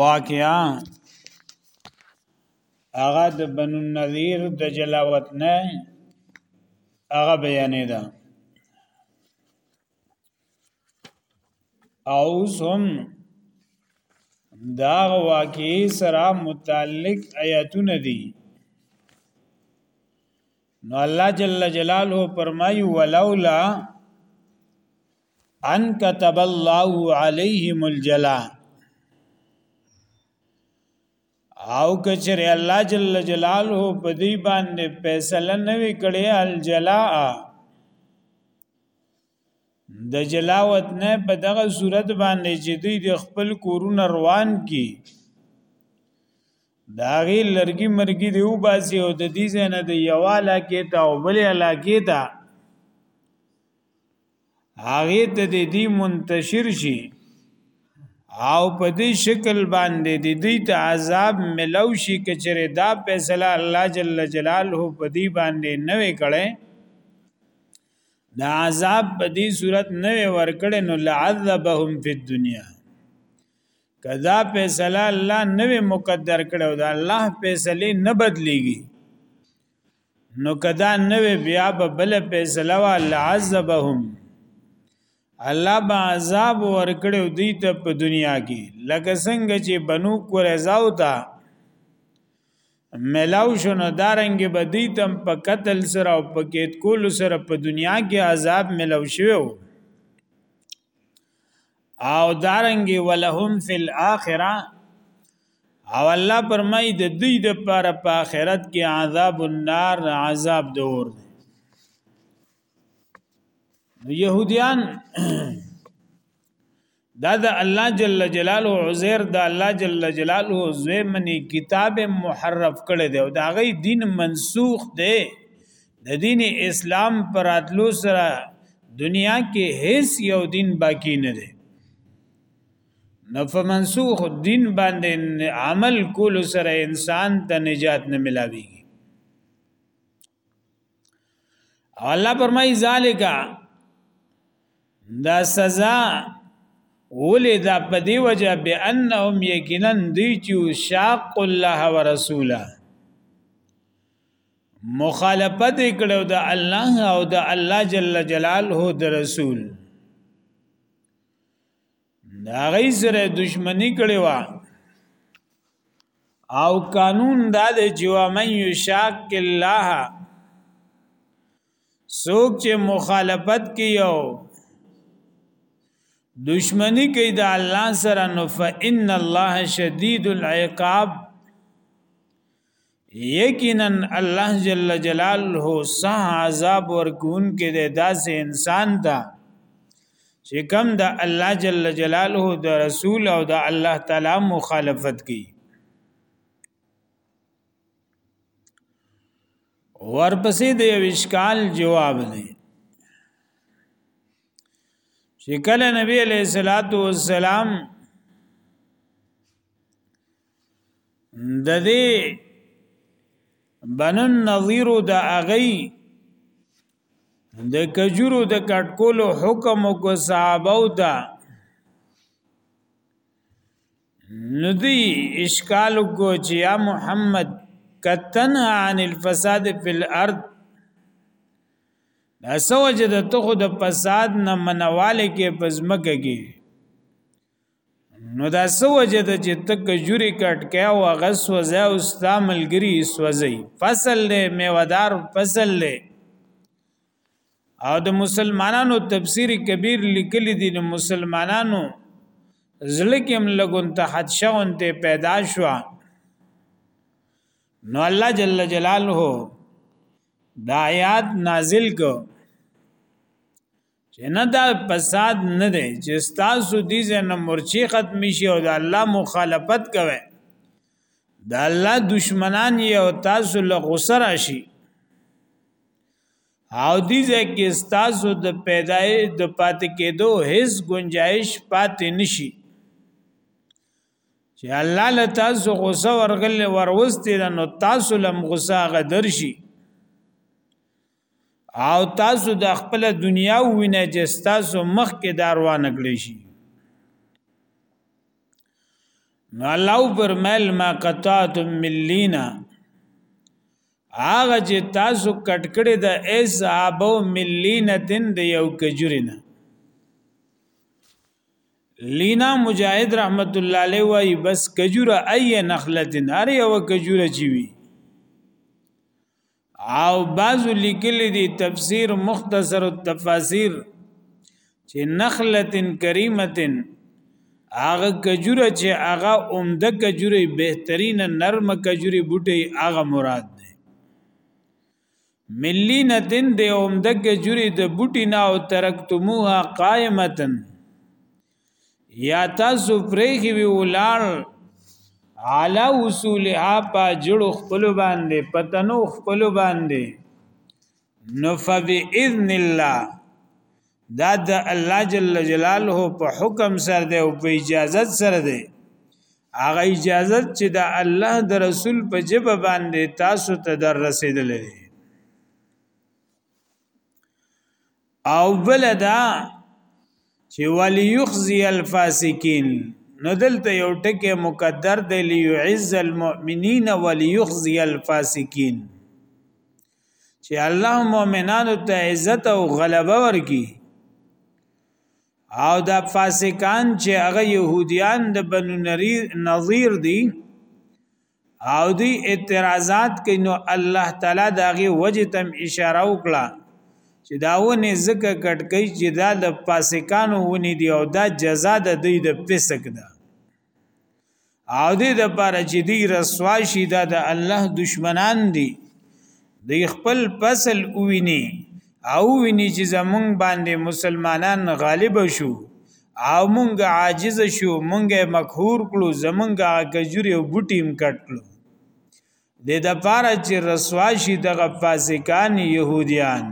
واقعا هغه د بنو نذیر د جلاوت نه هغه بیانې ده او سم دا واقعي سره متعلق آیاتونه دي نو الله جل جلاله فرمایي ولولا ان كتب الله عليهم الجلا او کچر الله جل جلاله په دې باندې فیصله نه وی کړې الجلا د جلاوت نه په دغه صورت باندې چې دوی د خپل کورونه روان کی داغي لرګي مرګي دیو باسي او د دې زنه د یواله کې ته او بل علاقې ته هغه ته د دې منتشر شي او په دې شکل باندې د دې ته عذاب ملو شي کچره دا فیصله الله جل جلاله په دې باندې نه وکړي دا عذاب په دې صورت نه ورکړي نو لعذبهم فی الدنیا کذا فیصله الله نه مقدر کړو دا الله فیصله نه بدليږي نو کدا نه وی بیا به بل فیصله وا لعذبهم الله با عذاب ورکړو دی ته په دنیا کې لکه څنګه چې بنو قریظه او تا ملاو شنو دارنګ به دی تم په قتل سره او په کېد کول سره په دنیا کې عذاب ملو شوو او دارنګي ولهم فی الاخره او الله پرمای د دوی د پر په آخرت کې عذاب النار عذاب دور دی يهوديان دا د الله جل جلاله عزير د الله جل جلاله زوی منی کتاب محرف کړي دی او دا غي دین منسوخ دی د دین اسلام پر اتلو سره دنیا کې هیڅ یو دین باقی نه دی نو په منسوخ دین باندې عمل کول سره انسان ته نجات نه ملاوي الله پرمای ذالیکا دا سزا ولې دا په دی وجه به انهم یقینا دی چې شاق الله ورسوله مخالفت کړو د الله او د الله جل جلاله د رسول دا غي سره دشمنی کړي وا او قانون دا د جوا من یشاق الله سوک چې مخالفت کیو دشمنی کوي د الله سره نو فإن الله شدید العقاب یقینا الله جل جلاله سه عذاب ورکون کې د داسې انسان ته چې کم د الله جل جلاله د رسول او د الله تعالی مخالفت کوي ورپسې د یو اشکال جواب دی چې کله نبی علیہ الصلوۃ والسلام د دې بنو النظیر د اغي د کجورو د کټکولو حکم کو صحابه او دا ندی اشکال کو چې یا محمد کتن عن الفساد فی الارض دا سوجه د تخو د فساد نه منواله کې پزمکه کې نو دا سو وجه د چې تک جوري کټ کې او غس وځه او ستا ملګری سوځي فصل له میوادار فصل له او د مسلمانانو تفسیر کبیر لیکلی دي نو مسلمانانو زړه کې هم لګون ته حد شون ته پیدا شو نو الله جل جلاله دا آیات نازل کو چې نه دا فساد نه دی چې تاسو دې ځنه مرچی ختم شي او د الله مخالفت کوي د الله دشمنان یې او تاسو له غوسه راشي او دې ځکه تاسو د پیدای د پاتې کېدو هیڅ گنجائش پاتې نشي چې الله له تاسو غوسه ورغله وروستي نو تاسو لم غوسه غدر شي او تاسو د خپل دنیا وینئ چې تاسو مخ کې داروان کړی شي نو الله فرمایل ما قطعتم من لینا هغه چې تاسو کټکړې د ایس ابو ملینتن د یو کجورینا لینا مجاهد رحمت الله علیه وای بس کجوره ای نخلتن هر یو کجوره چی وی او بعضو لیکلی دی تفسیر مختصر التفاسیر چې نخلتن کریمتن هغه کجوره چې هغه عمده کجوره بهترینه نرم کجوره بوټي هغه مراد ده ملی نتن د عمده کجوره د بوټي نه او ترکتموها قائمتن یا تاسو پرېږي وی ولار علا اصولها پا جړو خپل باندې پتنو خپل باندې نو فباذن الله دا د الله جل جلاله په حکم سره دی او په اجازه سره دی هغه اجازه چې د الله د رسول په جبه باندې تاسو ته در رسیدلې او بل دا چې وليخزي الفاسقين نو دلته یو ټکی مقدر دی ليعز المؤمنين وليخزي الفاسقين چې الله مؤمنانو ته عزت او غلبه ورکي او دا فاسقان چې هغه يهوديان د بنو نظیر دي او دی اعتراضات کوي نو الله تعالی داغه وجه تم اشاره وکړه چې داونه زکه کټکې چې دا د فاسقانو ونی دی او دا جزا د دوی د فسق ده او دې د پاره چې دی رسوا شي دا د الله دشمنان دي دی خپل فصل وویني او ویني چې زمونږ باندې مسلمانان غالب شو او مونږ عاجز شو مونږ مقهور کړو زمونږ کجوري او بوټي هم کټ کړو د د پاره چې رسوا شي دغه فاسقان يهوديان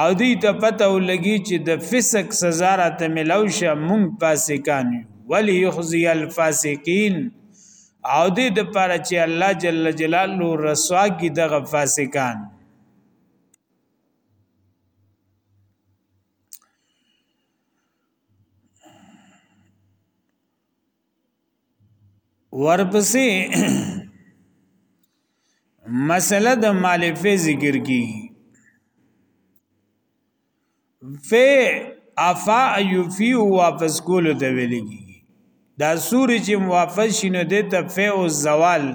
او دې ته پته ولګي چې د فسق سزا را ته ملو شه مونږ فاسقان یو ولی یخزی الفاسقین او دې د پاره چې الله جل جلاله رسوا کی دغه فاسقان ورپسې مسله د مالفه ذکر کی ف افا یفی واپس کول د ویلګي دا سوري چې واپس شینو د تفه او زوال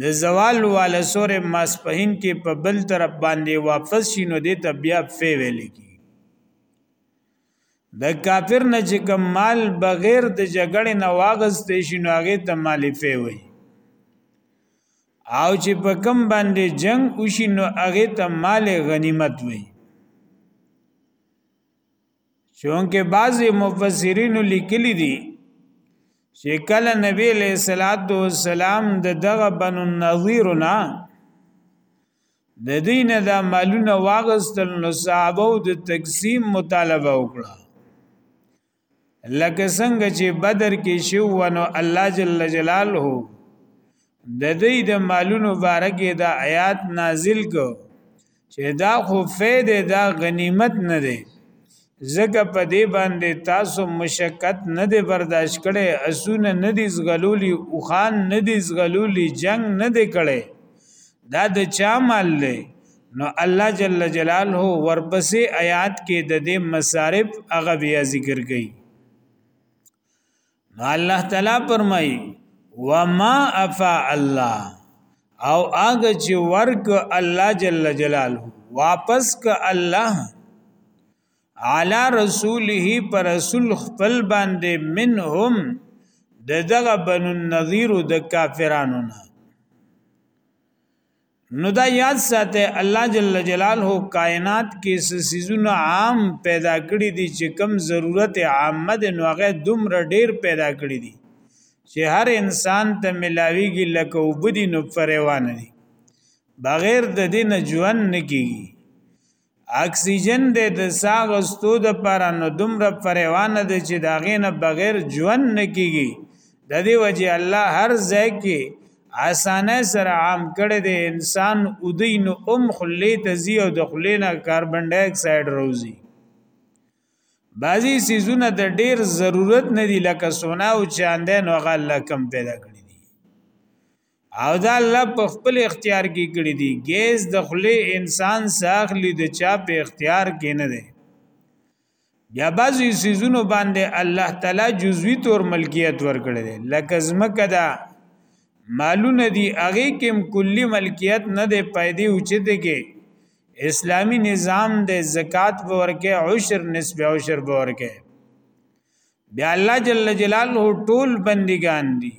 د زوال والا سور ماسپهین کې په بل طرف باندې واپس شینو د ته بیا فی ویل کی د کافر نه چې کوم مال بغیر د جګړې نه واغستې شي نو هغه ته مالفه وي او چې په کم باندې جنگ وشي نو هغه ته مال غنیمت وي چونکه بعضی مفسرین لیکلی دي چې کله نبی له صلوات و سلام د دغه بنو نظیر نه د دین د مالونه واغستل نو صحابه د تقسیم مطالبه وکړه لکه څنګه چې بدر کې شو نو الله جل جلاله د دې د مالونو بارکه دا آیات نازل کو چې دا خو فید دا غنیمت نه دی زګه په دې باندې تاسو مشقت نه دی برداشت کړي اسونه نه دی زغلولي او خان نه دی زغلولي جنگ نه دی کړي دا د چا مال دی نو الله جل جلاله ورپسې آیات کې د دې مصارف هغه بیا ذکر کړي نو الله تعالی فرمای وما افا الله او هغه چې ورک الله جل جلاله واپس ک الله علی رسوله پر رسول خپل باندې منهم د دغه بنو النذیر د کافرانو نه نو دا یاد ساته الله جل جلاله کائنات کې سيزونه عام پیدا کړی دي چې کم ضرورت عامه د نوغه دومره ډیر پیدا کړی دي چې هر انسان ته ملاویږي لکه وبدي نو پروان دي بغیر د دین ژوند نکېږي اکسیجن د د ساه غستو د پاره نو دومره پریوانه دی چې دا غینه بغیر ژوند نه کیږي د دې وجه الله هر ځای کې اسانه سره عام کړي د انسان اودین ام خلی تزي او د خلینا کاربن ډای اکساید روزي بعضی سیزونه د ډیر ضرورت نه دی لکه سونا او چاندې نو غل کم پیدا کړی او دا الله په خپل اختیار کې کړی دی ګیس د خلی انسان ساخلی د چا په اختیار کې نه دی بیا بعضی سیزونو باندې الله تعالی جزوی تور ملکیت ورکړی دی لکه زمکه دا مالونه دی هغه کې کلی ملکیت نه دی پیدا اوچته کې اسلامی نظام د زکات ورکه عشر نسب عشر ورکه بیا الله جل جلاله ټول بندگان دي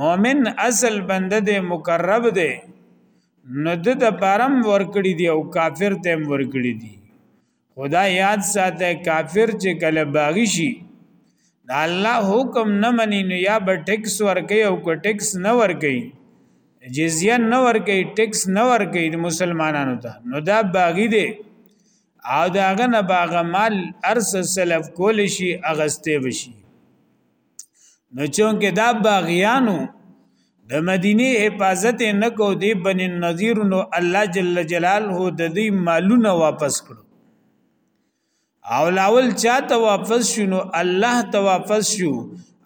مؤمن اصل بنده دی مقرب دی نو د د پرم ورکړي دی او کافر تم ورکړي دی خدا یاد ساته کافر چې کله باغی شي دا الله حکم نه مني نو یا به ټیکس ورکي او که ټیکس نه ورکي جزیه نه ورکي ټیکس نه ورکي د مسلمانانو ته نو دا باغی دی او داغه نه باغ مال ارس سلف کول شي اغسته بشي نو چونکه دا باغیانو د مدینه حفاظت نه کو دی بن النذیر نو الله جل جلاله د دې مالونه واپس کړو او لاول چاته واپس شونو الله ته واپس شو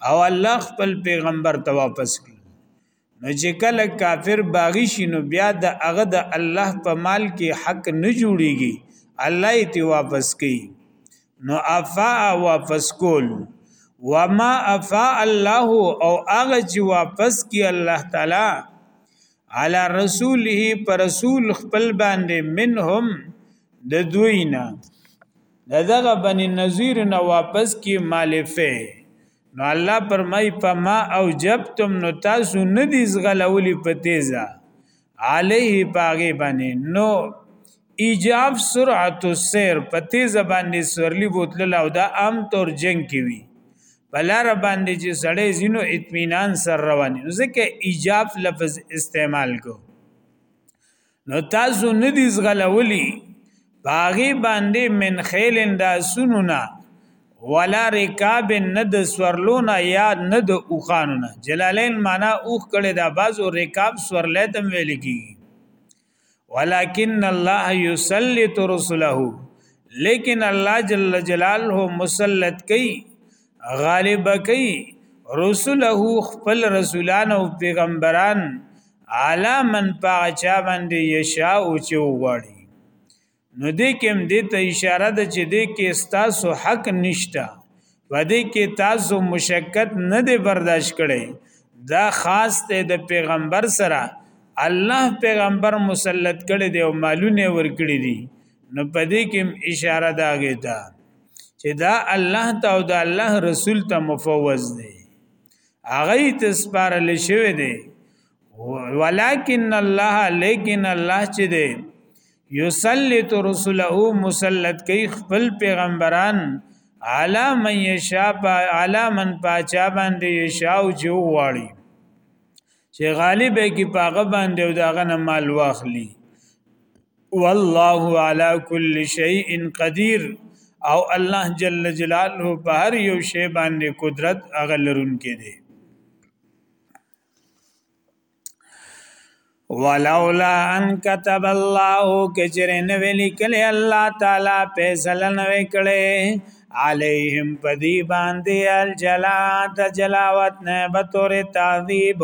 او الله خپل پیغمبر ته واپس کړ نو چې کله کافر باغی شي نو بیا د هغه د الله په مال کې حق نه جوړیږي الله یې تی واپس کوي نو افا واپس کول وما افا الله او هغه چې واپس کی الله تعالی علی رسوله پر رسول خپل باندې منهم د دوینا دغه بنی نذیر نه واپس کی مالفه نو الله پرمای فما او جبتم نو تاسو ندی زغلولی په تیزه علیه پاغه باندې نو ایجاب سرعت السیر په تیزه باندې سورلی بوتل او دا عام طور جنگ کی وی بلار باندې چې سړی زینو اطمینان سر روان ځکه ایجاب لفظ استعمال کو نو تاسو ندی زغلولی باغی باندې من خیل دا سنونا ولا رکاب ند سورلونا یا ند اوخانونا جلالین معنا اوخ کړي دا باز او رکاب سورلې تم ویل کی ولکن الله یسلط رسله لیکن الله جل جلاله مسلط کوي غالب کوي رسله خپل رسولان او پیغمبران علا من پاچا باندې یشا او چې وغواړي نو دې کې هم دې ته اشاره ده چې دې کې تاسو حق نشته و دې کې تاسو مشکت نه دی برداشت کړي دا خاص ته د پیغمبر سره الله پیغمبر مسلط کړي دی او مالونه ور کړی دي نو پدې کې اشاره داږي ده چې دا الله ته او دا الله رسول ته مفوض دی هغه ته سپارل شوی دی ولکن الله لیکن الله چې دی یسلط رسله مسلط کوي خپل پیغمبران علا من یشا علا من پاچا باندې یشا او جو واړي چې غالب کې پاغه باندې او داغه نه مال واخلي والله على كل شيء قدير او الله جل جلاله په هر یو شی باندې قدرت هغه لرونکي دی ولولا ان كتب الله کجره نو لیکل الله تعالی فیصله نو کړي علیهم پدی باندې الجلا د جلاوت نه بتور تعذیب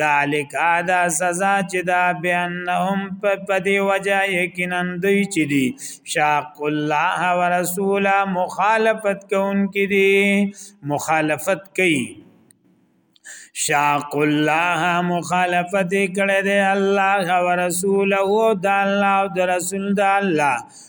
ذالک ادا سزا چې دا بیانهم په پدی وجه یقینا دوی چې دی شاق الله ورسوله مخالفت کوونکې دي مخالفت کوي شاق الله مخالفت کړه دې الله ورسوله او د الله او د رسول د الله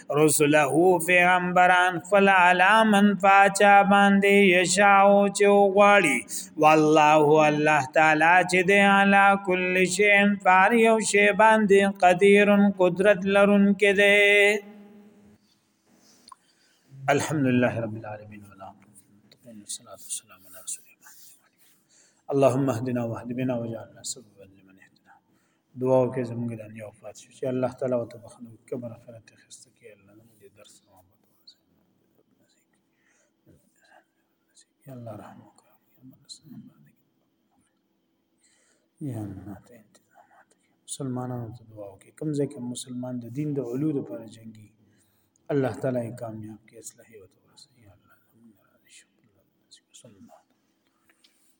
رسله پیغمبران فل علامن پاچا باندې یشاو چې غواړي والله الله تعالی چې دی علا کل شی فار یو شی باندې قدیر قدرت لرون کې دی الحمدلله رب العالمین اللهم اهدنا واهد بنا واجعلنا سببا دعا وکړي زموږ د نیا وفات شو چې الله تعالی او ته بخنه وکړي بر آخرت خسته کې الله نن دې درس محبت ورسې یا الله رحم وکړي یا الله رسول الله یا الله ته انتظامات مسلمانانو ته دعا وکړي کوم ځای کې مسلمان د دین د علو لپاره جنگي الله تعالی یې کامیاب کړي اصلاح وته ورسې یا الله زموږ راضي شو صلی الله